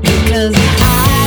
because I